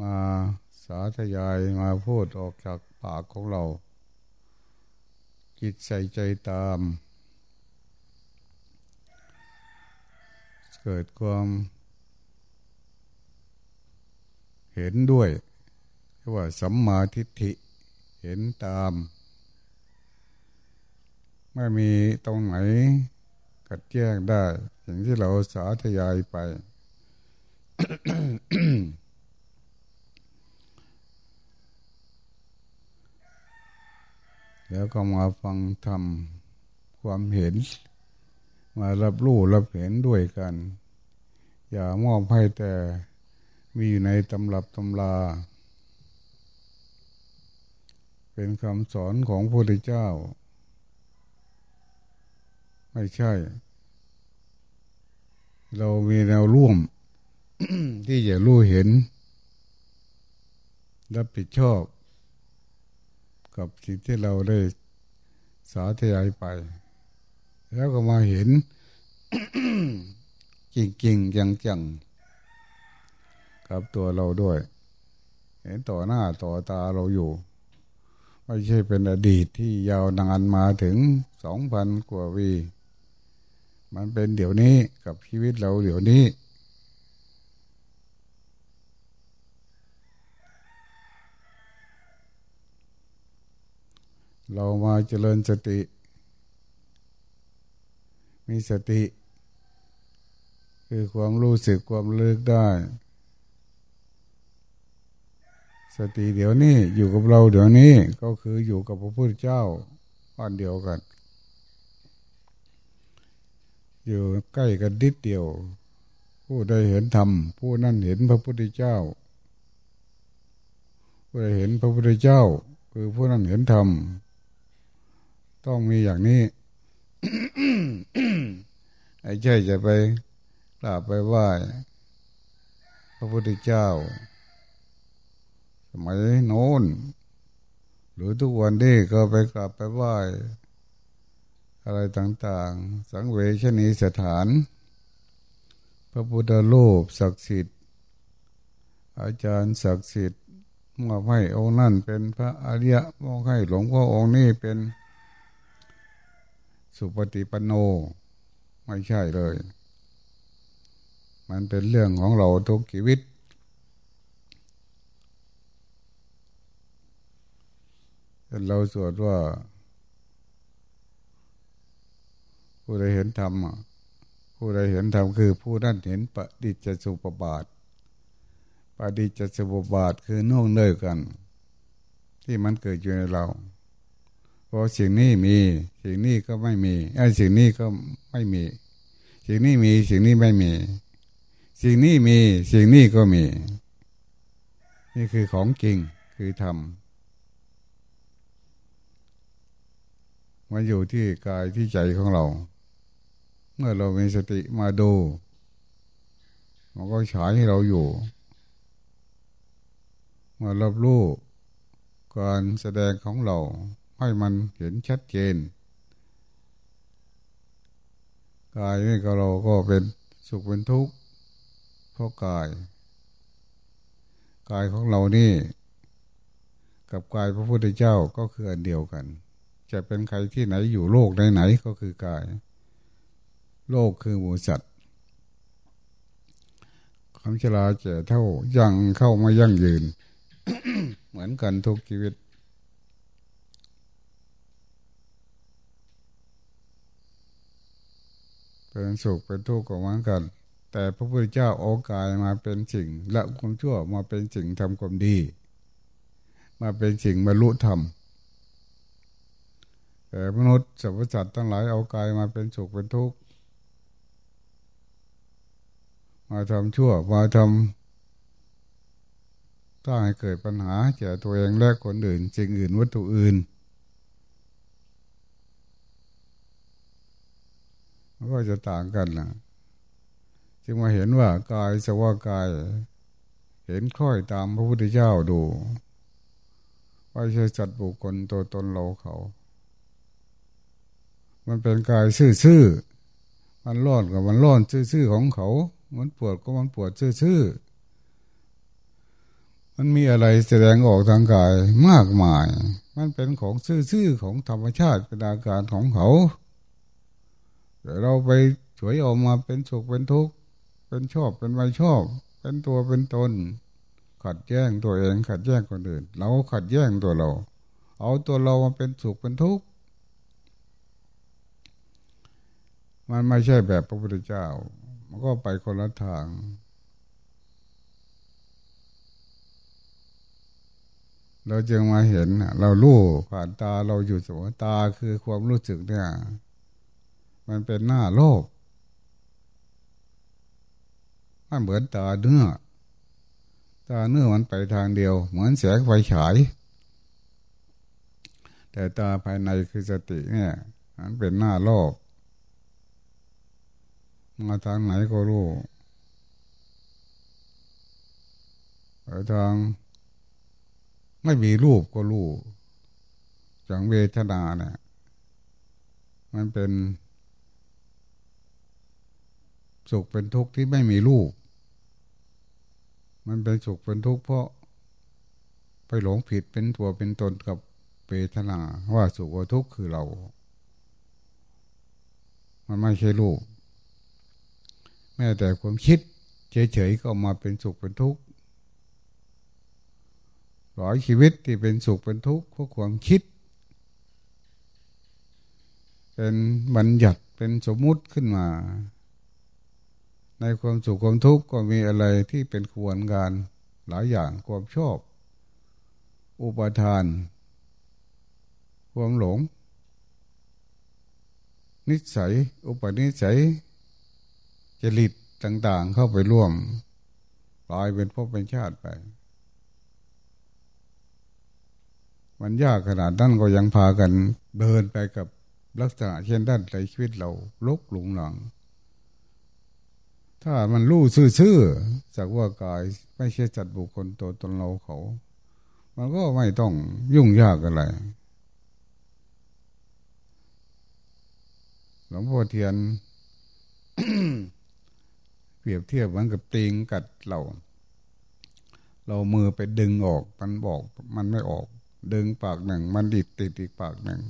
มาสาธยายมาพูดออกจากปากของเรา จิตใส่ใจตาม เกิดความเห็นด้วยว่าสัมมาทิฏฐิเห็นตาม ไม่มีตรงไหนกัดแย้งได้ อย่างที่เราสาธยายไป แล้วก็มาฟังทำความเห็น มารับรู้รับเห็นด้วยกัน อย่ามอบให้แต่มีอยู่ในตำรับตำราเป็นคำสอนของพระพุทธเจ้า ไม่ใช่ เรามีแนวร่วมที่จะรู้เห็น รับผิดชอบ กับสิ่งที่เราได้สาธยายไป แล้วก็มาเห็นจริงๆจังๆกับตัวเราด้วย เห็นต่อหน้าต่อตาเราอยู่ ไม่ใช่เป็นอดีตที่ยาวนานมาถึงสองพันกว่าวี มันเป็นเดี๋ยวนี้กับชีวิตเราเดี๋ยวนี้ เรามาเจริญสติ มีสติ คือความรู้สึกความเลิกได้ สติเดี๋ยวนี้อยู่กับเราเดี๋ยวนี้ก็คืออยู่กับพระพุทธเจ้าอันเดียวกัน อยู่ใกล้กันดิดเดียว ผู้ใดเห็นธรรมผู้นั้นเห็นพระพุทธเจ้า ผู้ใดเห็นพระพุทธเจ้า คือผู้นั้นเห็นธรรม ต้องมีอย่างนี้ไอ้ใช่จะไปกราบไปไหว้พระพุทธเจ้า สมัยโน้น หรือทุกวันนี้ก็ไปกราบไปไหว้อะไรต่างๆ สังเวชนีสถาน พระพุทธรูปศักดิ์สิทธิ์ อาจารย์ศักดิ์สิทธิ์มอบให้องค์นั่นเป็นพระอริยะมอบให้หลวงพ่อองค์นี้เป็น สุปฏิปันโน ไม่ใช่เลย มันเป็นเรื่องของเราทุกชีวิต เราสวดว่า ผู้ใดเห็นธรรมผู้ใดเห็นธรรมคือผู้นั้นเห็นปฏิจจสุปบาทปฏิจจสุปบาทคือน่วงเนื่อกัน ที่มันเกิดอยู่ในเรา พอสิ่งนี้มีสิ่งนี้ก็ไม่มีไอ้สิ่งนี้ก็ไม่มี สิ่งนี้มีสิ่งนี้ไม่มี สิ่งนี้มีสิ่งนี้ก็มี นี่คือของจริงคือธรรมมาอยู่ที่กายที่ใจของเรา เมื่อเรามีสติมาดู มันก็ฉายให้เราอยู่มารับรู้การแสดงของเรา ให้มันเห็นชัดเจนกายนี่ก็เราก็เป็นสุขเป็นทุกข์เพราะกาย กายของเรานี่ กับกายพระพุทธเจ้าก็คืออันเดียวกัน จะเป็นใครที่ไหนอยู่โลกไหนๆก็คือกาย โลกคือหมูสัตว์คำชราเจ่เท่ายังเข้ามายั่งยืน เหมือนกันทุกชีวิต เป็นสุขเป็นทุกข์ของมันกัน แต่พระพุทธเจ้าโอกายมาเป็นสิ่งละความชั่วมาเป็นสิ่งทำความดี มาเป็นสิ่งบรรลุธรรมแต่มนุษย์สัตว์สัตว์ทั้งหลายเอากายมาเป็นสุขเป็นทุกข์มาทำชั่วมาทำถ้าให้เกิดปัญหาแก่ตัวเองและคนอื่นสิ่งอื่นวัตถุอื่นมัน ก็จะต่างกันนะจึงมาเห็นว่ากายสว่ากาย เห็นค่อยตามพระพุทธเจ้าดูว่ใช่จัดบุคคลตัวตนเราเขา มันเป็นกายซื่อๆมันร้อนกับมันร้อนซื่อๆของเขา มันปวดก็มันปวดซื่อๆมันมีอะไรแสดงออกทางกายมากมาย มันเป็นของซื่อๆของธรรมชาติเป็นอาการของเขา แต่เราไปสวยออกมาเป็นสุขเป็นทุกข์เป็นชอบเป็นไม่ชอบ เป็นตัวเป็นตน ขัดแย้งตัวเองขัดแย้งคนอื่น เราขัดแย้งตัวเรา เอาตัวเรามาเป็นสุขเป็นทุกข์มันไม่ใช่แบบพระพุทธเจ้า มันก็ไปคนละทาง เราจึงมาเห็น เราลู่ผ่านตาเราอยู่เสมอตาคือความรู้สึกเนี่ย มันเป็นหน้าโลกมันเหมือนตาเนื้อ ตาเนื้อมันไปทางเดียว เหมือนแสงไฟฉาย แต่ตาภายในคือสติเนี่ย มันเป็นหน้าโลก มาทางไหนก็รู้ไปทางไม่มีรูปก็รู้จังเวทนาเนี่ยมันเป็น สุขเป็นทุกข์ที่ไม่มีรูป มันเป็นสุขเป็นทุกข์เพราะ ไปหลงผิดเป็นตัวเป็นตนกับเวทนาว่าสุขว่าทุกข์คือเรา มันไม่ใช่รูป แม้แต่ความคิดเฉยๆก็มาเป็นสุขเป็นทุกข์หลายชีวิตที่เป็นสุขเป็นทุกข์เพราะความคิด เป็นบัญญัติเป็นสมมุติขึ้นมา ในความสุขความทุกข์ก็มีอะไรที่เป็นควรการหลายอย่างความชอบ อุปทาน ความหลง นิสัย อุปนิสัยจริตต่าง ๆ เข้าไปร่วมกลายเป็นพบเป็นชาติไป มันยากขนาดนั้นก็ยังพากันเดินไปกับลักษณะเช่นด้านในชีวิตเราลุกหลงหลัง ถ้ามันรู้ซื่อๆจากว่ากายไม่ใช่จัดบุคคลตัวตนเราเขา มันก็ไม่ต้องยุ่งยากอะไรหลวงพ่อเทียน เปรียบเทียบเหมือนกับตีงกัดเรา เรามือไปดึงออก มันบอก มันไม่ออก ดึงปากหนึ่ง มันดิดติดอีกปากหนึ่ง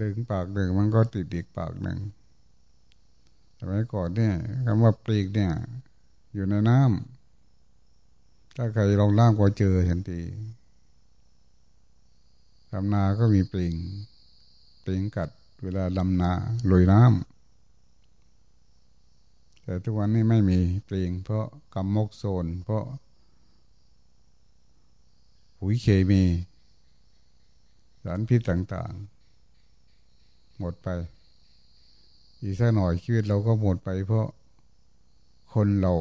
ดึงปากหนึ่งมันก็ติดอีกปากหนึ่งสมัยก่อนเนี่ยคำว่าปลีกเนี่ย อยู่ในน้ำถ้าใครลองล่างก็เจอทันทีทำนาก็มีปลิงปลิงกัดเวลาดำนาลุยน้ำแต่ทุกวันนี้ไม่มีปลีงเพราะกำมกโซน เพราะปุ๋ยเคมีสารพิษต่างๆ หมดไป อีกสักหน่อยชีวิตเราก็หมดไป เพราะคนเรา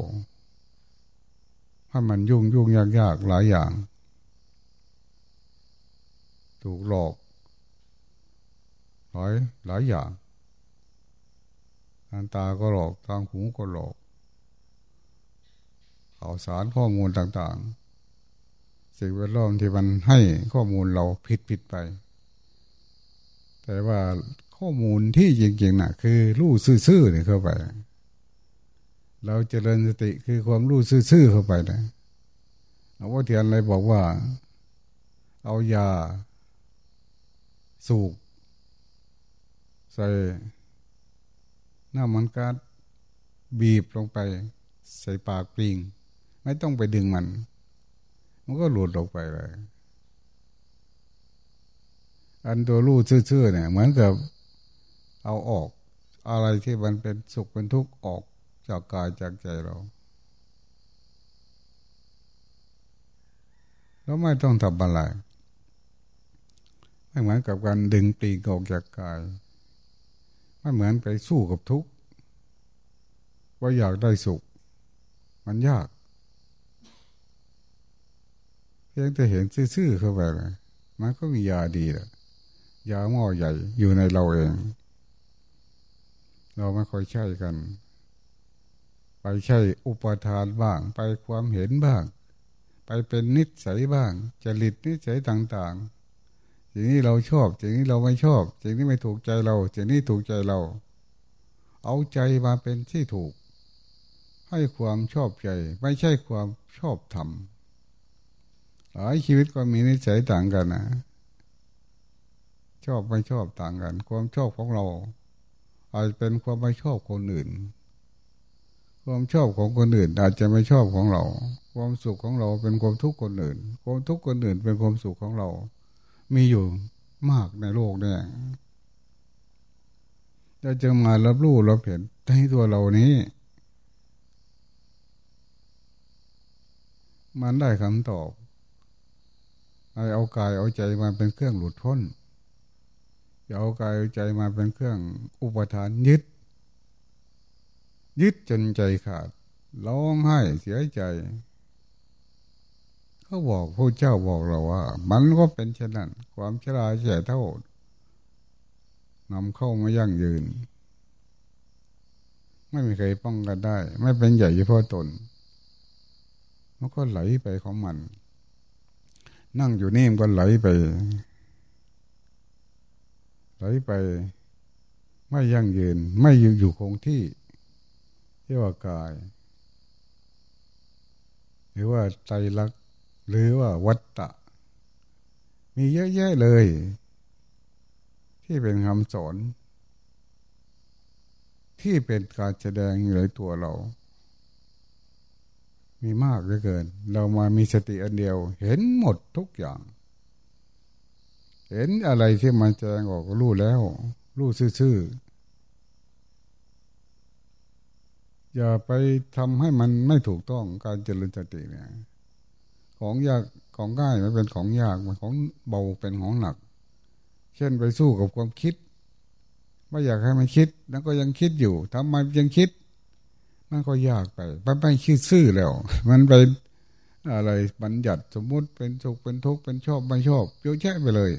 ถ้ามันยุ่งยุ่งยากยากหลายอย่าง ถูกหลอกหลายหลายอย่างทางตาก็หลอกทางหูก็หลอกข่าวสารข้อมูลต่างๆ สิ่งแวดล้อมที่มันให้ข้อมูลเราผิดผิดไป แต่ว่า ข้อมูลที่จริงๆนะ่ะคือรู้ซื่อๆเนี่ยเข้าไป เราเจริญสติคือความรู้ซื่อๆเข้าไปนะเอาว่าเทียนอะไรบอกว่า เอายา สูกใส่น้ำมันก็บีบลงไป ใส่ปากปลิง ไม่ต้องไปดึงมัน มันก็หลุดลงไปเลยอันตัวรู้ชื่อๆเนี่ย เหมือนกับ เอาออก อะไรที่มันเป็นสุขเป็นทุกข์ออกจากกายจากใจเราแล้วไม่ต้องทำอะไรไม่เหมือนกับการดึงปีกออกจากกายไม่เหมือนไปสู้กับทุกข์ว่าอยากได้สุข มันยากเพียงแต่เห็นซื่อๆเข้าไปเลยมันก็มียาดีแหละยาหม้อใหญ่อยู่ในเราเอง เราไม่ค่อยใช้กัน ไปใช้อุปทานบ้าง ไปความเห็นบ้าง ไปเป็นนิสัยบ้าง จริตนิสัยต่างๆสิ่งนี้เราชอบสิ่งนี้เราไม่ชอบสิ่งนี้ไม่ถูกใจเราสิ่งนี้ถูกใจเรา เอาใจมาเป็นที่ถูกใให้ความชอบใจ ไม่ใช่ความชอบธรรมหลายชีวิตก็มีนิสัยต่างกันนะชอบไม่ชอบต่างกัน ความชอบของเรา อาจเป็นความไม่ชอบคนอื่น ความชอบของคนอื่น อาจจะไม่ชอบของเรา ความสุขของเราเป็นความทุกข์คนอื่น ความทุกข์คนอื่นเป็นความสุขของเรา มีอยู่มากในโลกเนี่ยเราจะมารับรู้เราเห็นในตัวเรานี้ มันได้คำตอบเอากายเอาใจมาเป็นเครื่องหลุดพ้น อย่าเอากายเอาใจมาเป็นเครื่องอุปทานยึด ยึดจนใจขาดร้องไห้เสียใจเขาบอกพระเจ้าบอกเราว่า มันก็เป็นเช่นนั้น ความชราแก่เท่านำเข้ามายั่งยืน ไม่มีใครป้องกันได้ ไม่เป็นใหญ่เฉพาะตนมันก็ไหลไปของมัน นั่งอยู่นี่มันก็ไหลไป ไหลไปไม่ยั่งยืน ไม่อยู่อยู่คงที่เรียกว่ากาย หรือว่าใจรักหรือว่าวัตตะ มีเยอะแยะเลย ที่เป็นคำสอน ที่เป็นการแสดงอยู่ในตัวเรา มีมากเหลือเกิน เรามามีสติอันเดียว เห็นหมดทุกอย่าง เห็นอะไรที่มันแจงออกก็รู้แล้ว รู้ซื่อๆอย่าไปทำให้มันไม่ถูกต้องการเจริญสติเนี่ย ของยากของง่ายมันเป็นของยากมันของเบาเป็นของหนัก เช่นไปสู้กับความคิดไม่อยากให้มันคิด แล้วก็ยังคิดอยู่ทำไมยังคิด มันก็ยากไปมันไม่คิดซื่อแล้ว มันไปอะไรบัญญัติสมมุติเป็นสุขเป็นทุกข์เป็นชอบไม่ชอบเยอะแยะไปเลย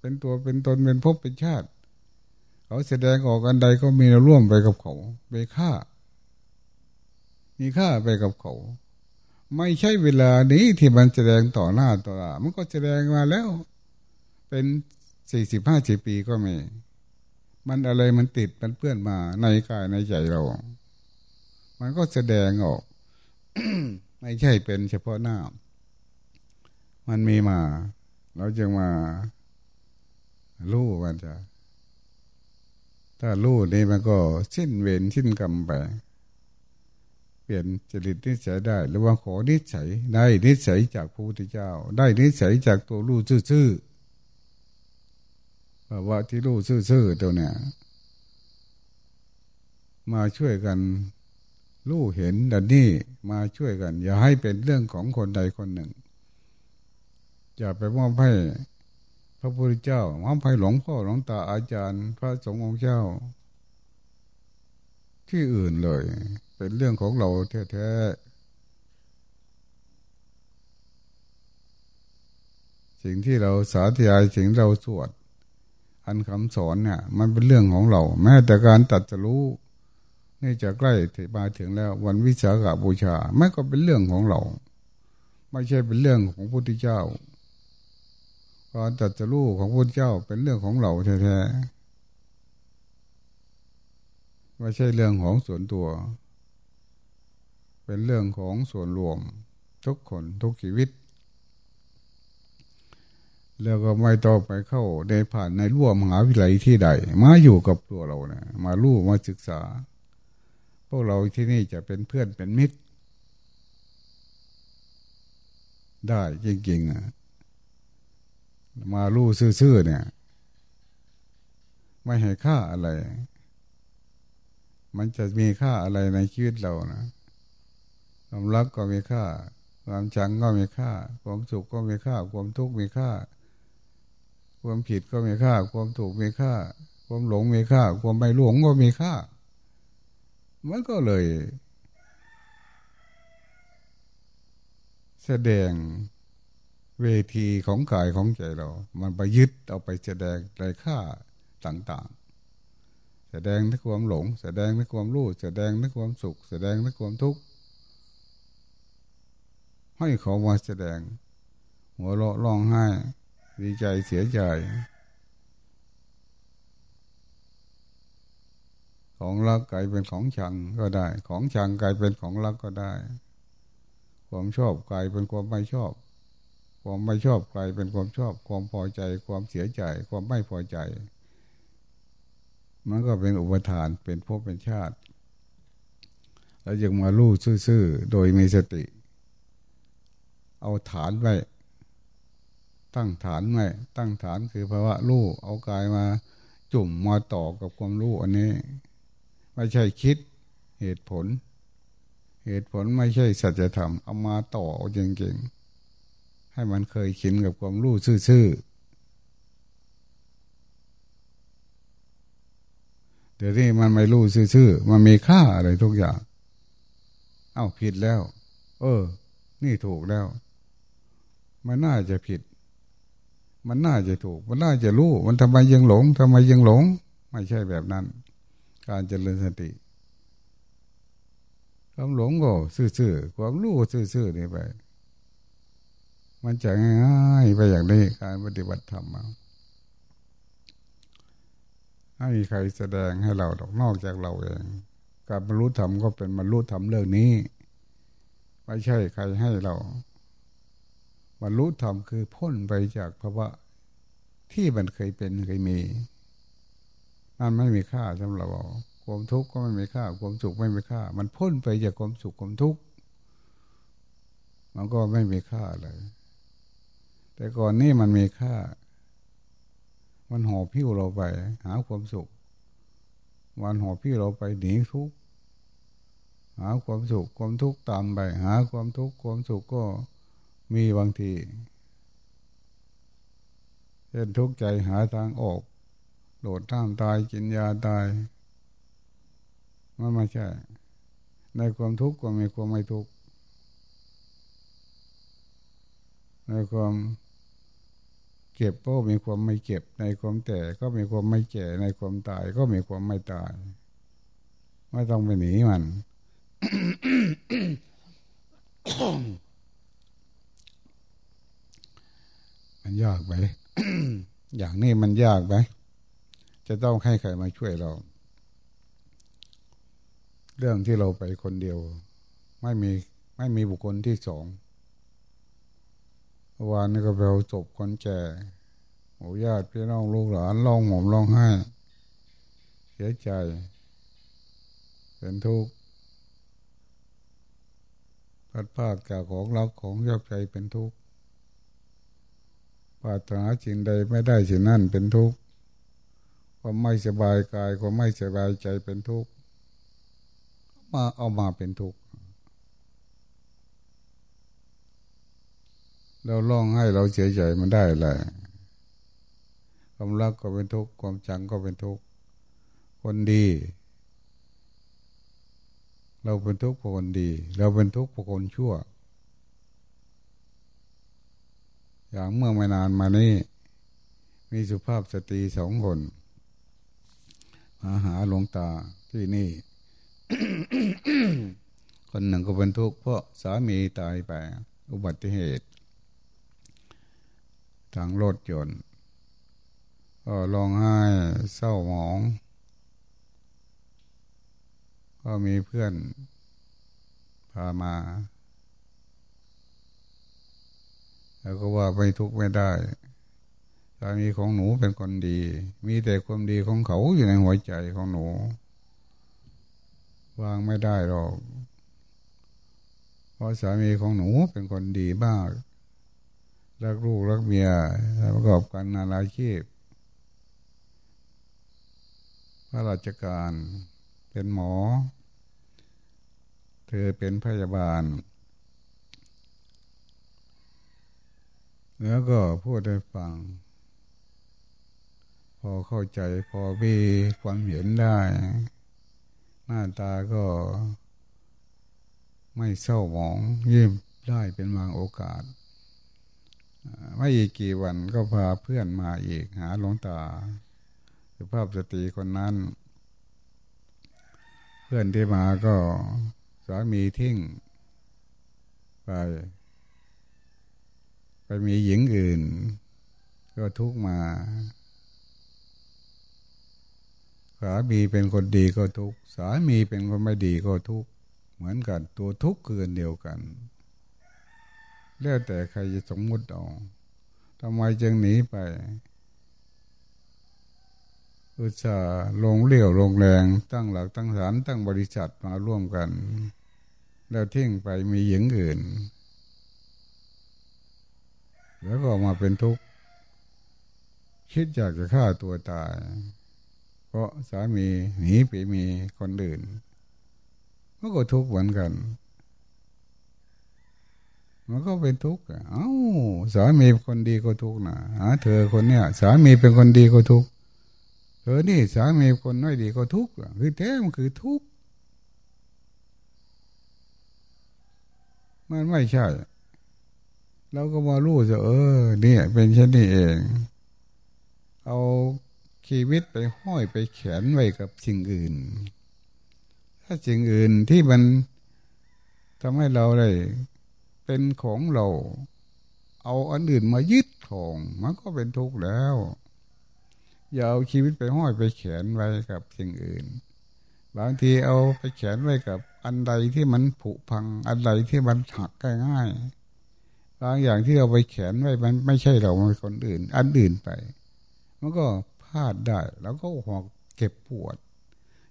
เป็นตัวเป็นตนเป็นภพเป็นชาติ เขาแสดงออกอันใดก็มีร่วมไปกับเขาไปฆ่า มีค่าไปกับเขา ไม่ใช่เวลานี้ที่มันแสดงต่อหน้าต่อตามันก็แสดงมาแล้ว เป็นสี่สิบห้าสิบปีก็มีมันอะไรมันติดมันเพื่อนมาในกายในใจเรา มันก็แสดงออกไม่ใช่เป็นเฉพาะหน้า มันมีมา เราจึงมา ลู่มันจะ ถ้าลู่นี่มันก็สิ้นเวรสิ้นกรรมไป เปลี่ยนจริตนิสัยได้หรือว่าขอนิสัยได้นิสัยจากพระพุทธเจ้า ได้นิสัยจากตัวลู่ซื่อๆว่าที่ลู่ซื่อๆตัวเนี้ยมาช่วยกันรู้เห็นดันนี่มาช่วยกัน อย่าให้เป็นเรื่องของคนใดคนหนึ่ง อย่าไปมอบให้ พระพุทธเจ้ามอบให้หลวงพ่อหลวงตาอาจารย์ พระสงฆ์องค์เจ้า ที่อื่นเลย เป็นเรื่องของเราแท้ๆสิ่งที่เราสาธยายสิ่งเราสวด อันคำสอนเนี่ยมันเป็นเรื่องของเรา แม้แต่การตัดจะรู้นี่จะใกล้ถึงมาถึงแล้ว วันวิสาขบูชาไม่ก็เป็นเรื่องของเรา ไม่ใช่เป็นเรื่องของพระพุทธเจ้า การตัดจะรู้ของพระเจ้าเป็นเรื่องของเราแท้ๆไม่ใช่เรื่องของส่วนตัว เป็นเรื่องของส่วนรวม ทุกคนทุกชีวิต แล้วก็ไม่ต้องไปเข้าในผ่านในร่วมมหาวิทยาลัยที่ใด มาอยู่กับตัวเราเนะมาลู่มาศึกษา พวกเราที่นี่จะเป็นเพื่อนเป็นมิตร ได้จริงๆนะ มาลู่ซื่อๆเนี่ย ไม่ให้ค่าอะไร มันจะมีค่าอะไรในชีวิตเรานะความรักก็มีค่า ความชังก็มีค่า ความสุขก็มีค่า ความทุกข์มีค่า ความผิดก็มีค่า ความถูกมีค่า ความหลงมีค่า ความไม่หลงก็มีค่า มันก็เลย แสดง เวทีของกายของใจเรา มันไปยึดเอาไปแสดงไรค่าต่างๆ แสดงในความหลง แสดงในความรู้ แสดงในความสุข แสดงในความทุกข์ ให้เขามาแสดง หัวเราะร้องไห้ ดีใจเสียใจของรักกลายเป็นของชังก็ได้ ของชังกลายเป็นของรักก็ได้ ความชอบกลายเป็นความไม่ชอบ ความไม่ชอบกลายเป็นความชอบ ความพอใจ ความเสียใจ ความไม่พอใจ มันก็เป็นอุปทานเป็นภพเป็นชาติ แล้วยังมาลู่ซื่อๆโดยมีสติ เอาฐานไว้ตั้งฐานไว้ตั้งฐานคือภาวะลู่เอากายมาจุ่มมาต่อกับความรู้อันนี้ ไม่ใช่คิดเหตุผล เหตุผลไม่ใช่สัจธรรมเอามาต่อจริงๆ ให้มันเคยชินกับความรู้ซื่อๆเดี๋ยวนี้มันไม่รู้ซื่อๆมันมีค่าอะไรทุกอย่าง เอ้าผิดแล้ว เออ นี่ถูกแล้ว มันน่าจะผิด มันน่าจะถูก มันน่าจะรู้ มันทำไมยังหลงทำไมยังหลง ไม่ใช่แบบนั้น การเจริญสติความหลงก็ซื่อๆความรู้ซื่อๆนี่ไป มันจะง่ายไปอย่างนี้การปฏิบัติธรรมมาไม่มีใครแสดงให้เราดอกนอกจากเราเอง การบรรลุธรรมก็เป็นบรรลุธรรมเรื่องนี้ไม่ใช่ใครให้เราบรรลุธรรมคือพ้นไปจากภาวะที่มันเคยเป็นเคยมีนั่นไม่มีค่าสำหรับเราความทุกข์ก็ไม่มีค่า ความสุขไม่มีค่า มันพ้นไปจากความสุขความทุกข์มันก็ไม่มีค่าเลย แต่ก่อนนี้มันมีค่า มันห่อพิ้วเราไป หาความสุข วันห่อพิ้วเราไปหนีทุกข์หาความสุขความทุกข์ตามไป หาความทุกข์ความสุขก็มีบางทีเช่นทุกข์ใจหาทางออกโดดน้ำตายกินยาตายมันไม่ใช่ ในความทุกข์ก็มีความไม่ทุกข์ในความ เก็บก็มีความไม่เก็บ ในความแก่ก็มีความไม่แก่ในความตายก็มีความไม่ตาย ไม่ต้องไปหนีมันมันยากไปอย่างนี้มันยากไหมจะต้องให้ใครมาช่วยเรา เรื่องที่เราไปคนเดียว ไม่มีไม่มีบุคคลที่สอง วานนี้ก็ไปเอาศพคนแก่โอ้ญาติพี่น้องลูกหลานร้องห่มร้องไห้ เสียใจ เป็นทุกข์พัดภาคจากของรักของยอบใจเป็นทุกข์ปรารถนาสิ่งใดไม่ได้สิ่งนั้นเป็นทุกข์ความไม่สบายกายความไม่สบายใจเป็นทุกข์มาเอามาเป็นทุกข์ เราล่องให้เราเฉยใจมันได้แหละความรักก็เป็นทุกข์ความจังก็เป็นทุกข์คนดี เราเป็นทุกข์เพราะคนดี เราเป็นทุกข์เพราะคนชั่ว อย่างเมื่อไม่นานมานี้มีสุภาพสตรีสองคนมาหาหลวงตาที่นี่ คนหนึ่งก็เป็นทุกข์เพราะสามีตายไป อุบัติเหตุ ทางรถยนต์ก็ร้องไห้เศร้าหมอง ก็มีเพื่อนพามา แล้วก็ว่าไม่ทุกข์ไม่ได้สามีของหนูเป็นคนดี มีแต่ความดีของเขาอยู่ในหัวใจของหนู วางไม่ได้หรอก เพราะสามีของหนูเป็นคนดีมาก รักลูกรักเมียประกอบกันนานาชีพพระราชการเป็นหมอ เธอเป็นพยาบาล แล้วก็พูดให้ฟัง พอเข้าใจพอมีความเห็นได้ หน้าตาก็ไม่เศร้าหมองยิ้มได้เป็นบางโอกาส ไม่อีกกี่วันก็พาเพื่อนมาอีกหาหลวงตาสภาพสติคนนั้น เพื่อนที่มาก็สามีทิ้งไป ไปมีหญิงอื่น ก็ทุกมาสามีเป็นคนดีก็ทุกสามีเป็นคนไม่ดีก็ทุกเหมือนกัน ตัวทุกข์คือเดียวกัน แล้วแต่ใครจะสมมุติเอาทำไมจึงหนีไป อุตส่าห์ลงเลี้ยวลงแรงตั้งหลักตั้งฐานตั้งบริษัทมาร่วมกัน แล้วทิ้งไปมีหญิงอื่น แล้วก็มาเป็นทุกข์ คิดอยากจะฆ่าตัวตาย เพราะสามีหนีไปมีคนอื่นมันก็ทุกข์เหมือนกัน มันก็เป็นทุกข์เอ้าสามีคนดีก็ทุกข์นะหาเธอคนเนี้ยสามีเป็นคนดีก็ทุกข์เธอนี่สามีคนน้อยดีก็ทุกข์คือแท้มันคือทุกข์มันไม่ใช่เราก็มารู้จะเออเนี่ยเป็นเช่นนี้เอง เอาชีวิตไปห้อยไปแขนไว้กับสิ่งอื่น ถ้าสิ่งอื่นที่มันทำให้เราได้ เป็นของเรา เอาอันอื่นมายึดของมันก็เป็นทุกข์แล้ว อย่าเอาชีวิตไปห้อยไปแขนไว้กับสิ่งอื่น บางทีเอาไปแขนไว้กับอันใดที่มันผุพัง อันใดที่มันหักง่ายๆบางอย่างที่เราไปแขนไว้มันไม่ใช่เรามันคนอื่น อันอื่นไป มันก็พลาดได้ แล้วก็หอกเก็บปวด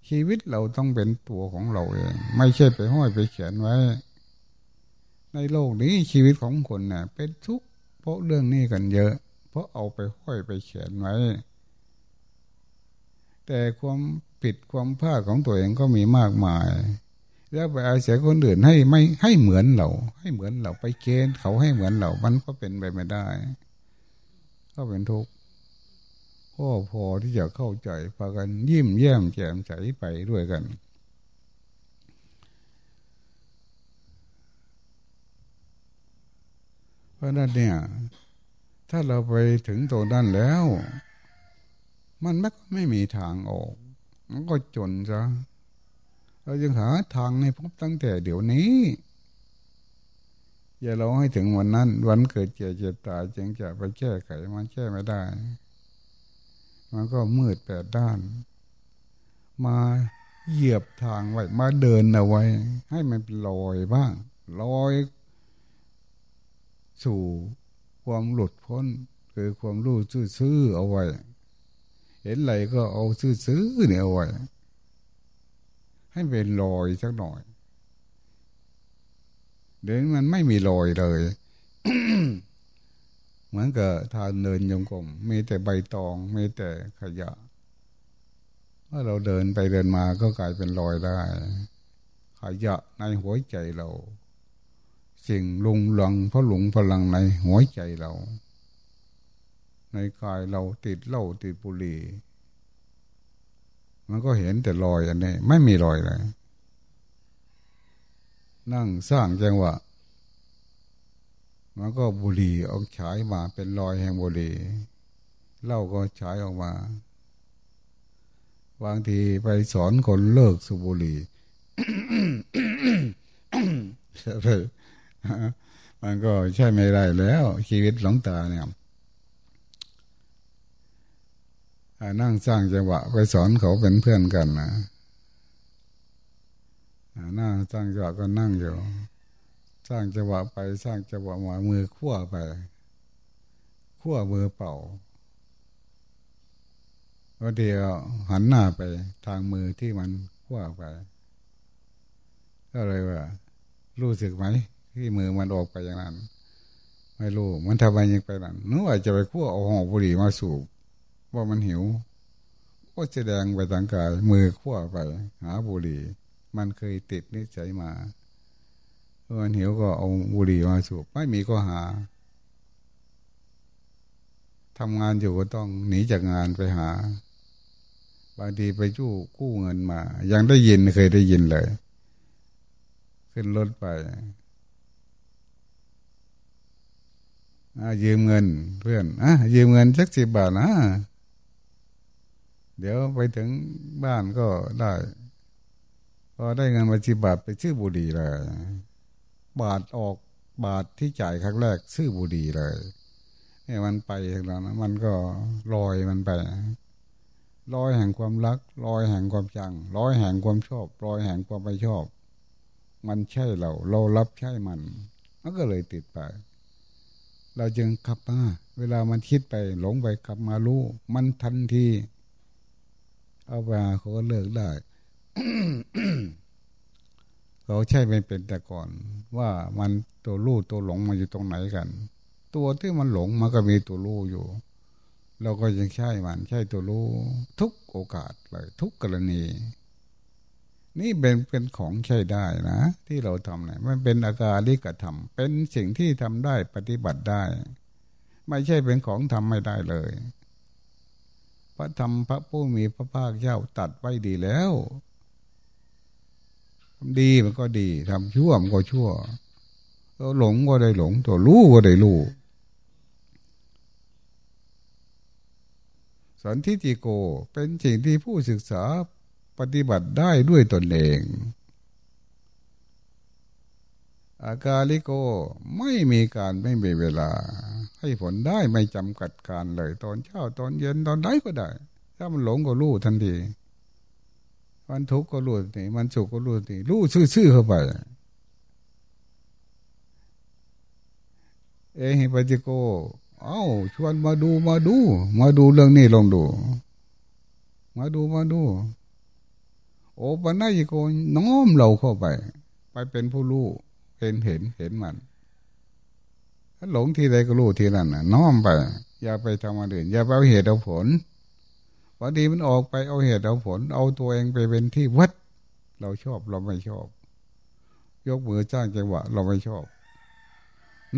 ชีวิตเราต้องเป็นตัวของเราเอง ไม่ใช่ไปห้อยไปเขียนไว้ ในโลกนี้ชีวิตของคนเนะ่ยเป็นทุกข์เพราะเรื่องนี้กันเยอะ เพราะเอาไปห้อยไปเขียนไว้ แต่ความผิดความพลาดของตัวเองก็มีมากมาย แล้วไปอาศัยคนอื่นให้ไม่ให้เหมือนเรา ให้เหมือนเราไปเกณฑ์เขาให้เหมือนเรา มันก็เป็นไปไม่ได้ ก็เป็นทุกข์ก็พอที่จะเข้าใจพากันยิ้มแย้มแจ่มใสไปด้วยกันเพ ราะนั้นเนี่ย ถ้าเราไปถึงตรงนั้นแล้ว มันไม่ไม่มีทางออก มันก็จนซะเราจึงหาทางในพบตั้งแต่เดี๋ยวนี้ อย่าเราให้ถึงวันนั้น วันเกิดเจ็บเจ็บตายจึงจะไปแก้ไขมันแก้ไม่ได้ มันก็มืดแปดด้าน มาเหยียบทางไว้ มาเดินเอาไว้ ให้มันลอยบ้างลอย สู่ความหลุดพ้น คือความรู้ซื่อๆเอาไว้ เห็นอะไรก็เอาซื่อๆเนี่ยเอาไว้ ให้เป็นรอยสักหน่อย เดี๋ยวมันไม่มีรอยเลยเหมือนกับทานเดินยงกลมมีแต่ใบตองมีแต่ขยะเมื่อเราเดินไปเดินมาก็กลายเป็นรอยได้ ขยะในหัวใจเรา สิ่งลุงลังเพราะหลงพลังในหัวใจเรา ในกายเราติดเหล้าติดบุหรี่มันก็เห็นแต่รอยอันนี้ ไม่มีรอยเลยนั่งสร้างจังหวะมันก็บุหรี่ออกฉายมาเป็นรอยแห่งบุหรี่เหล้าก็ฉายออกมาบางทีไปสอนคนเลิกสูบบุหรี่ มันก็ใช่ไม่ได้แล้ว ชีวิตหลงตาเนี่ยนั่งสร้างจังหวะไปสอนเขาเป็นเพื่อนกันนะนั่งสร้างจังหวะก็นั่งอยู่ สร้างจังหวะไปสร้างจังหวะมามือขั้วไปขั้วมือเป่าก็เดียวหันหน้าไปทางมือที่มันขั้วไปก็เลยว่า รู้สึกไหม ที่มือมันออกไปอย่างนั้น ไม่รู้มันทำไมยังไปนั่นนึกว่าจะไปคั่วเอาหอบุหรี่มาสูบว่ามันหิว ก็แสดงไปทางกายมือคั่วไป หาบุหรี่ มันเคยติดนิสัยมาเมื่อมันหิวก็เอาบุหรี่มาสูบไม่มีก็หาทำงานอยู่ก็ต้องหนีจากงานไปหา บางทีไปจู้กู้เงินมา ยังได้ยินเคยได้ยินเลย ขึ้นรถไป ยืมเงินเพื่อนอะยืมเงินสักสิบบาทนะเดี๋ยวไปถึงบ้านก็ได้พอได้เงินมาสิบบาทไปซื้อบุหรี่เลย บาทออกบาทที่จ่ายครั้งแรกซื้อบุหรี่เลยเนี่ยมันไปทางนั้นมันก็ลอยมันไปรอยแห่งความรักรอยแห่งความจังรอยแห่งความชอบรอยแห่งความไม่ชอบ มันใช่เรา เรารับใช่มันมันก็เลยติดไป เราจึงขับมาเวลามันคิดไปหลงไปกลับมารู้ มันทันที เอาไปเขาก็เลิกได้เขาใช่ไม่เป็นแต่ก่อน ว่ามันตัวรู้ตัวหลงมาอยู่ตรงไหนกัน ตัวที่มันหลงมันก็มีตัวรู้อยู่ เราก็ยังใช่มันใช่ตัวรู้ทุกโอกาสเลยทุกกรณี นี่เป็นเป็นของใช้ได้นะ ที่เราทำเนี่ยมันเป็นอาการลิกธรรม เป็นสิ่งที่ทำได้ปฏิบัติได้ ไม่ใช่เป็นของทำไม่ได้เลย พระธรรมพระผู้มีพระภาคเจ้าตัดไว้ดีแล้วทำดีมันก็ดีทำชั่วมันก็ชั่วตัวหลงก็ได้หลง ตัวรู้ก็ได้รู้สันทิติโกเป็นสิ่งที่ผู้ศึกษา ปฏิบัติได้ด้วยตนเอง อากาลิโกไม่มีการไม่มีเวลา ให้ผลได้ไม่จำกัดการเลย ตอนเช้าตอนเย็นตอนไหนก็ได้ ถ้ามันหลงก็รู้ทันทีมันทุกข์ก็รู้ทีมันสุขก็รู้ทีรู้ซื่อๆเข้าไป เอหิปัจิโก เอา้า ชวนมาดูมาดู มาดูเรื่องนี้ลองดู มาดูมาดู โอปัญญิโกน้อมเราเข้าไป ไปเป็นผู้รู้เห็นเห็นเห็นมัน ถ้าหลงทีใดก็รู้ทีนั้นนะน้อมไป อย่าไปทำอะไรอื่นอย่าไปเอาเหตุเอาผลบางทีมันออกไปเอาเหตุเอาผล เอาตัวเองไปเป็นที่วัด เราชอบเราไม่ชอบ ยกมือจ้างจังหวะ เราไม่ชอบ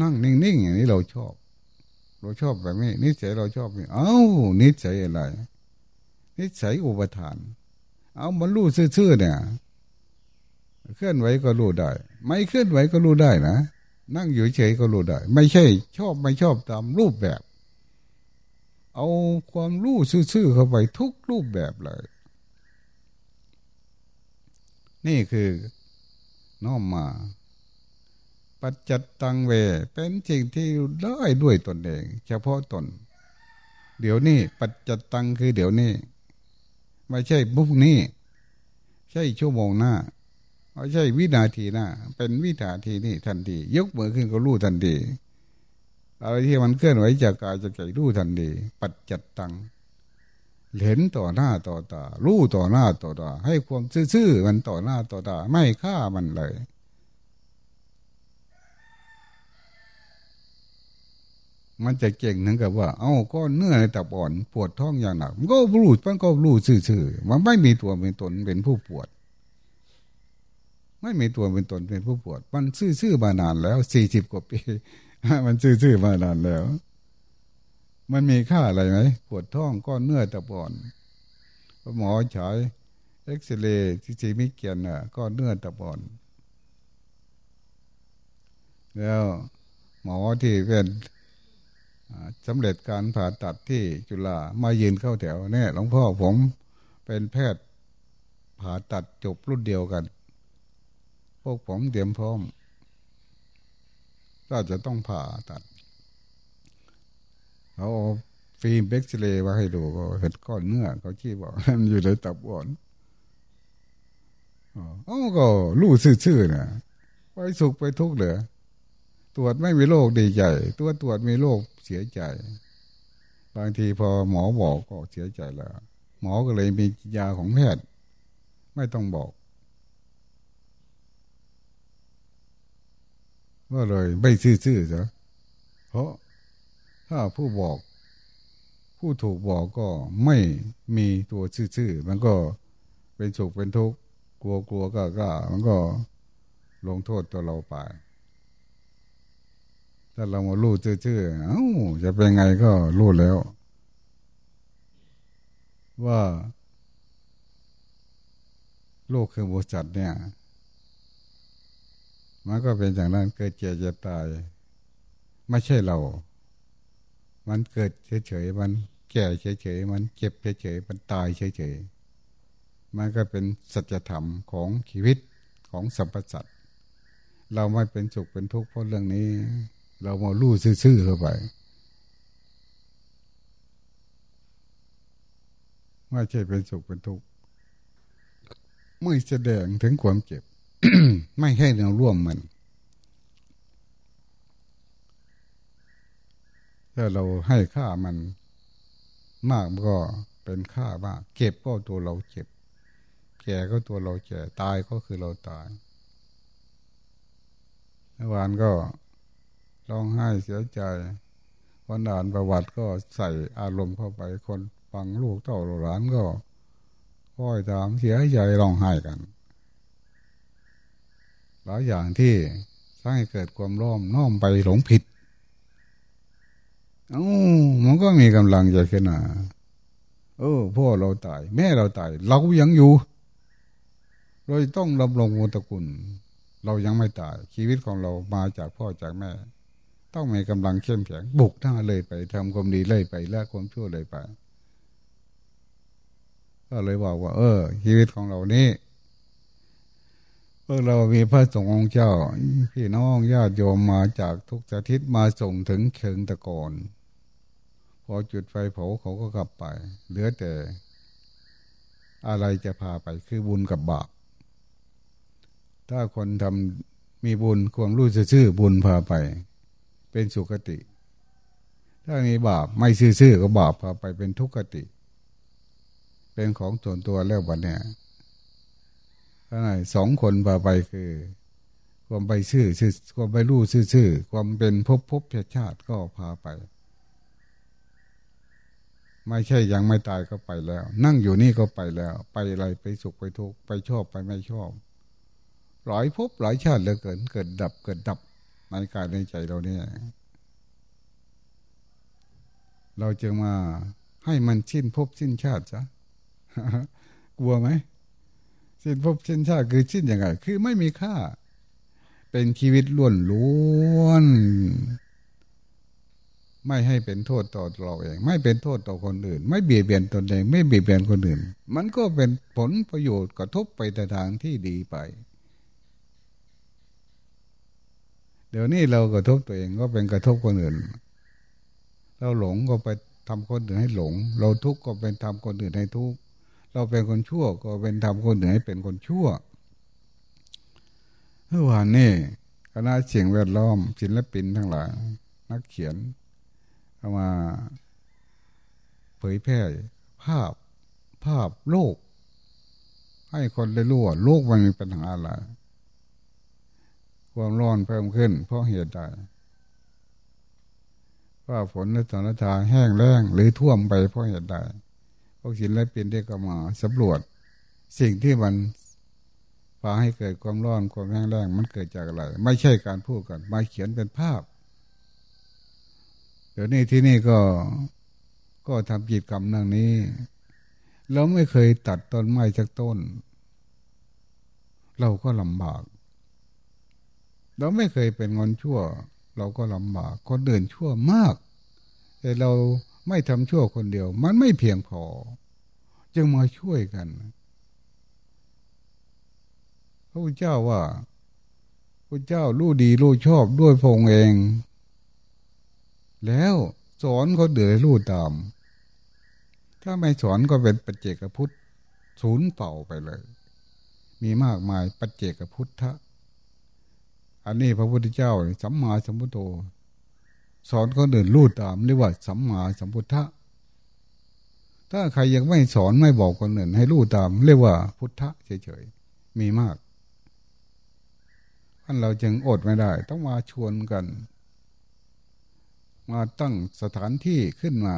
นั่งนิ่งๆอย่างนี้เราชอบ เราชอบแบบนี้นิสัยเราชอบนี่เอ้านิสัยอะไรนิสัยอุปทาน เอามันรู้ซื่อๆเนี่ย เคลื่อนไหวก็รู้ได้ ไม่เคลื่อนไหวก็รู้ได้นะนั่งอยู่เฉยก็รู้ได้ ไม่ใช่ ชอบไม่ชอบตามรูปแบบ เอาความรู้ซื่อๆเข้าไปทุกรูปแบบเลย นี่คือน้อมมา ปัจจัตตังเว เป็นสิ่งที่ได้ด้วยตนเอง เฉพาะตน เดี๋ยวนี้ปัจจัตตังคือเดี๋ยวนี้ ไม่ใช่พรุ่งนี้ ใช่ชั่วโมงหน้าไม่ใช่วินาทีหน้า เป็นวินาทีนี่ทันที ยกมือขึ้นก็รู้ทันทีอะไรที่มันเคลื่อนไหวจากกายจากใจรู้ทันทีปัจจัดตังเห็นต่อหน้าต่อตารู้ต่อหน้าต่อตาให้ความซื่อๆมันต่อหน้าต่อตาไม่ฆ่ามันเลย มันจะเก่งนึงกับว่า เอ้าก้อนเนื้อในตับอ่อนปวดท้องอย่างหนักมันก็รู้มันก็รู้ซื่อๆมันไม่มีตัวเป็นตนเป็นผู้ปวด ไม่มีตัวเป็นตนเป็นผู้ปวด มันซื่อๆมานานแล้วสี่สิบกว่าปีมันซื่อๆมานานแล้ว มันมีค่าอะไรไหมปวดท้องก้อนเนื้อตะบอนหมอฉายเอ็กซเรย์ที่จีมิเกียนอะก้อนเนื้อตะบอน แล้วหมอที่เป็น สำเร็จการผ่าตัดที่จุฬามายืนเข้าแถวเนี่ยหลวงพ่อผมเป็นแพทย์ผ่าตัดจบรุ่นเดียวกัน พวกผมเตรียมพร้อมก็จะต้องผ่าตัดเขาฟิล์มเอ็กซเรย์มาให้ดูก็เห็นก้อนเนื้อเขาชี้บอกมันอยู่ในตับอ่อนอ๋อก็รู้ซื่อๆนะไปสุขไปทุกข์เหลือ ตรวจไม่มีโรคดีใจ ตัวตรวจมีโรคเสียใจ บางทีพอหมอบอกก็เสียใจแล้ว หมอก็เลยมียาของแพทย์ ไม่ต้องบอกก็เลยไม่ซื่อๆจ้ะเพราะถ้าผู้บอก ผู้ถูกบอกก็ไม่มีตัวซื่อๆมันก็เป็นสุขเป็นทุกข์กลัวกลัวก็ก็มันก็ลงโทษตัวเราไป ถ้าเรามาลู่ซื่อๆเอ้าจะเป็นไงก็รู้แล้ว ว่าโลกคือบริษัทเนี่ย มันก็เป็นอย่างนั้นเกิดเจ็บเจ็บตาย ไม่ใช่เรา มันเกิดเฉยๆมันแก่เฉยๆมันเจ็บเฉยๆมันตายเฉยๆมันก็เป็นสัจธรรมของชีวิตของสัมปสัตเราไม่เป็นสุขเป็นทุกข์เพราะเรื่องนี้ เรามาลู่ซื่อๆเข้าไป ไม่ใช่เป็นสุขเป็นทุกข์ไม่แสดงถึงความเจ็บ ไม่ให้เราร่วมมัน ถ้าเราให้ค่ามันมากก็เป็นค่ามากเก็บก็ตัวเราเจ็บ แก่ก็ตัวเราแก่ตายก็คือเราตายเมื่อวานก็ ร้องไห้เสียใจวันอ่านประวัติก็ใส่อารมณ์เข้าไป คนฟังลูกเต่าหลานก็ค่อยตามเสียใจร้องไห้กัน หลายอย่างที่สร้างให้เกิดความร้อมน้อมไปหลงผิดอ้มันก็มีกำลังใจขึ้นมาเออพ่อเราตาย แม่เราตาย เรายังอยู่เราต้องดำรงวงตระกูลเรายังไม่ตาย ชีวิตของเรามาจากพ่อจากแม่ ต้องมีกำลังเข้มแข็งบุกหน้าเลยไปทำความดีเลยไปละความชั่วเลยไป ก็เลยบอกว่า เออ ชีวิตของเรานี้เออเรามีพระสงฆ์องค์เจ้า พี่น้องญาติโยมมาจากทุกสถิตมาส่งถึงเชิงตะกอนพอจุดไฟเผาเขาก็กลับไป เหลือแต่ อะไรจะพาไปคือบุญกับบาปถ้าคนทำมีบุญความรู้ซื่อบุญพาไป เป็นสุขติ ถ้ามีบาปไม่ซื่อก็บาปพาไปเป็นทุกขติ เป็นของส่วนตัวแล้ววันเนี้ยถ้าไหนสองคนพาไปคือ ความไปซื่อความไปรู้ซื่อความเป็นภพภพชาติก็พาไป ไม่ใช่ยังไม่ตายก็ไปแล้ว นั่งอยู่นี่ก็ไปแล้ว ไปอะไรไปสุขไปทุกข์ไปชอบไปไม่ชอบหลายภพหลายชาติเหลือเกิน เกิดดับเกิดดับ ในกายในใจเราเนี่ยเราจึงมาให้มันสิ้นภพสิ้นชาติซะกลัวไหมสิ้นภพสิ้นชาติคือสิ้นยังไง คือไม่มีค่า เป็นชีวิตล้วนล้วน ไม่ให้เป็นโทษต่อเราเอง ไม่เป็นโทษต่อคนอื่น ไม่เบียดเบียนตนเอง ไม่เบียดเบียนคนอื่น มันก็เป็นผลประโยชน์กระทบไปแต่ทางที่ดีไป เดี๋ยวนี้เรากระทบตัวเองก็เป็นกระทบคนอื่น เราหลงก็ไปทำคนอื่นให้หลง เราทุกข์ก็เป็นทำคนอื่นให้ทุกข์เราเป็นคนชั่วก็เป็นทำคนอื่นให้เป็นคนชั่วเมื่อวานนี้คณะเสียงแวดล้อมศิลปินทั้งหลายนักเขียนเอามา เผยแพร่ภาพภาพโลก ให้คนได้รู้ว่าโลกมันมีปัญหาอะไร ความร้อนเพิ่มขึ้น เพราะเหตุใดว่าฝนในสถานทาแห้งแล้งหรือท่วมไปเพราะเหตุใดพวกศิลปินได้ก็มาสำรวจ สิ่งที่มันพาให้เกิดความร้อนความแห้งแล้งมันเกิดจากอะไร ไม่ใช่การพูดกันมาเขียนเป็นภาพ เดี๋ยวนี้ที่นี่ก็ก็ทำกิจกรรมนั่งนี้เราไม่เคยตัดต้นไม้จากต้น เราก็ลำบาก เราไม่เคยเป็นคนชั่ว เราก็ลำบากคนเดินชั่วมาก แต่เราไม่ทำชั่วคนเดียว มันไม่เพียงพอ จึงมาช่วยกันพระพุทธเจ้าว่าพระเจ้ารู้ดีรู้ชอบด้วยพงเอง แล้วสอนเขาเดือดรู้ตาม ถ้าไม่สอนก็เป็นปัจเจกพุทธศูนย์เป่าไปเลย มีมากมายปัจเจกพุทธ อันนี้พระพุทธเจ้าสัมมาสัมพุทโธสอนคนอื่นรู้ตามเรียกว่าสัมมาสัมพุทธะถ้าใครยังไม่สอนไม่บอกคนอื่น ให้รู้ตาม เรียกว่าพุทธะเฉยๆมีมากท่านเราจึงอดไม่ได้ ต้องมาชวนกัน มาตั้งสถานที่ขึ้นมา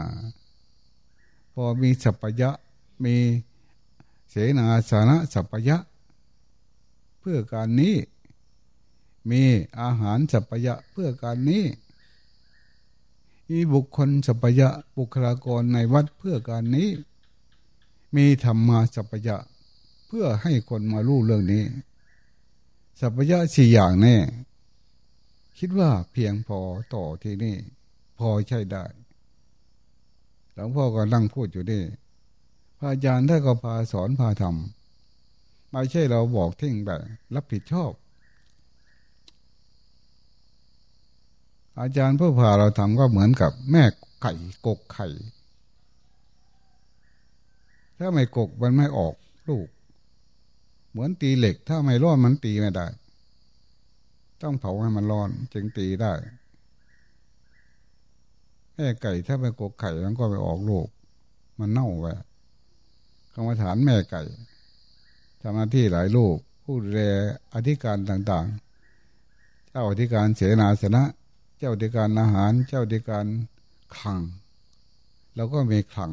พอมีสัพยะมีเสนาสานะสัพยะ เพื่อการนี้ มีอาหารสัพยะเพื่อการนี้มีบุคคลสัพยะบุคลากรในวัดเพื่อการนี้ มีธรรมาสัพยะเพื่อให้คนมารู้เรื่องนี้ สัพยะสี่อย่างแน่คิดว่าเพียงพอต่อที่นี่ พอใช่ได้หลวงพ่อก็นั่งพูดอยู่นี่พระอาจารย์ท่านก็พาสอนพาทำไม่ใช่เราบอกทิ้งแบบรับผิดชอบ อาจารย์ผู้พาเราทำก็เหมือนกับแม่ไก่กกไข่ ถ้าไม่กกมันไม่ออกลูก เหมือนตีเหล็ก ถ้าไม่ร้อนมันตีไม่ได้ ต้องเผาให้มันร้อน จึงตีได้แม่ไก่ถ้าไม่กกไข่มันก็ไม่ออกลูก มันเน่าไปกรรมฐานแม่ไก่ทำหน้าที่หลายลูกผู้ดูแลอธิการต่างๆ เจ้าอธิการเสนาสนะ เจ้าอธิการอาหาร เจ้าอธิการคลังเราก็มีคลัง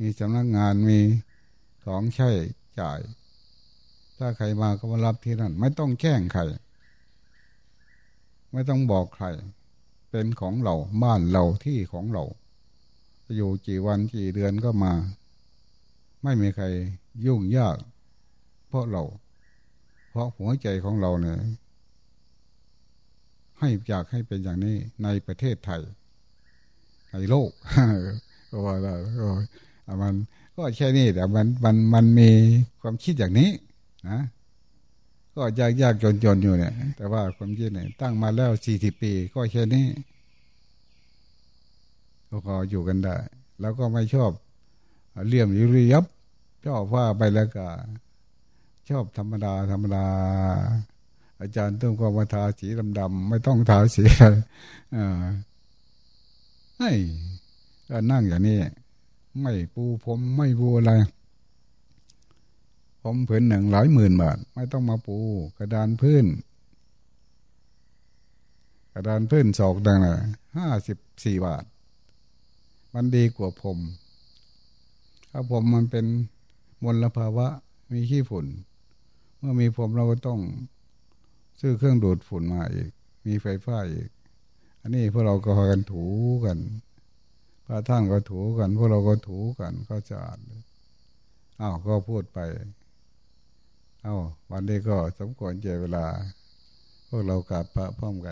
มีสำนักงานมีของใช้จ่าย ถ้าใครมาก็มารับที่นั่น ไม่ต้องแจ้งใคร ไม่ต้องบอกใคร เป็นของเราบ้านเราที่ของเรา อยู่กี่วันกี่เดือนก็มา ไม่มีใครยุ่งยาก เพราะเรา เพราะหัวใจของเราเนี่ย ให้อยากให้เป็นอย่างนี้ในประเทศไทยในโลกก็ว่าได้มันก็แค่นี้แต่มันมันมันมีความคิดอย่างนี้นะก็ยากยากจนจนอยู่เนี่ย แต่ว่าความคิดเนี่ยตั้งมาแล้วสี่สิบปี ก็แค่นี้ก็พออยู่กันได้ แล้วก็ไม่ชอบเลี่ยมยุริยับชอบว่าไปแล้วก็ชอบธรรมดาธรรมดา อาจารย์ต้องก็มาทาสีดำๆไม่ต้องทาสีอ่าให้ก็นั่งอย่างนี้ ไม่ปูผมไม่ปูอะไร ผมผืนหนึ่งหลายหมื่นบาทไม่ต้องมาปูกระดานพื้น กระดานพื้นสอกดังเลยห้าสิบสี่บาท มันดีกว่าผมถ้าผมมันเป็นมลภาวะมีขี้ฝุ่น เมื่อมีผมเราก็ต้อง ซื้อเครื่องดูดฝุ่นมาอีก มีไฟฟ้าอีก อันนี้พวกเราก็พากันถูกันพระท่านก็ถูกัน พวกเราก็ถูกันก็จะอ่านอ้าวก็พูดไป เอา้าวันนี้ก็สมควรเจเวลา พวกเรากลับพระพร้อมกัน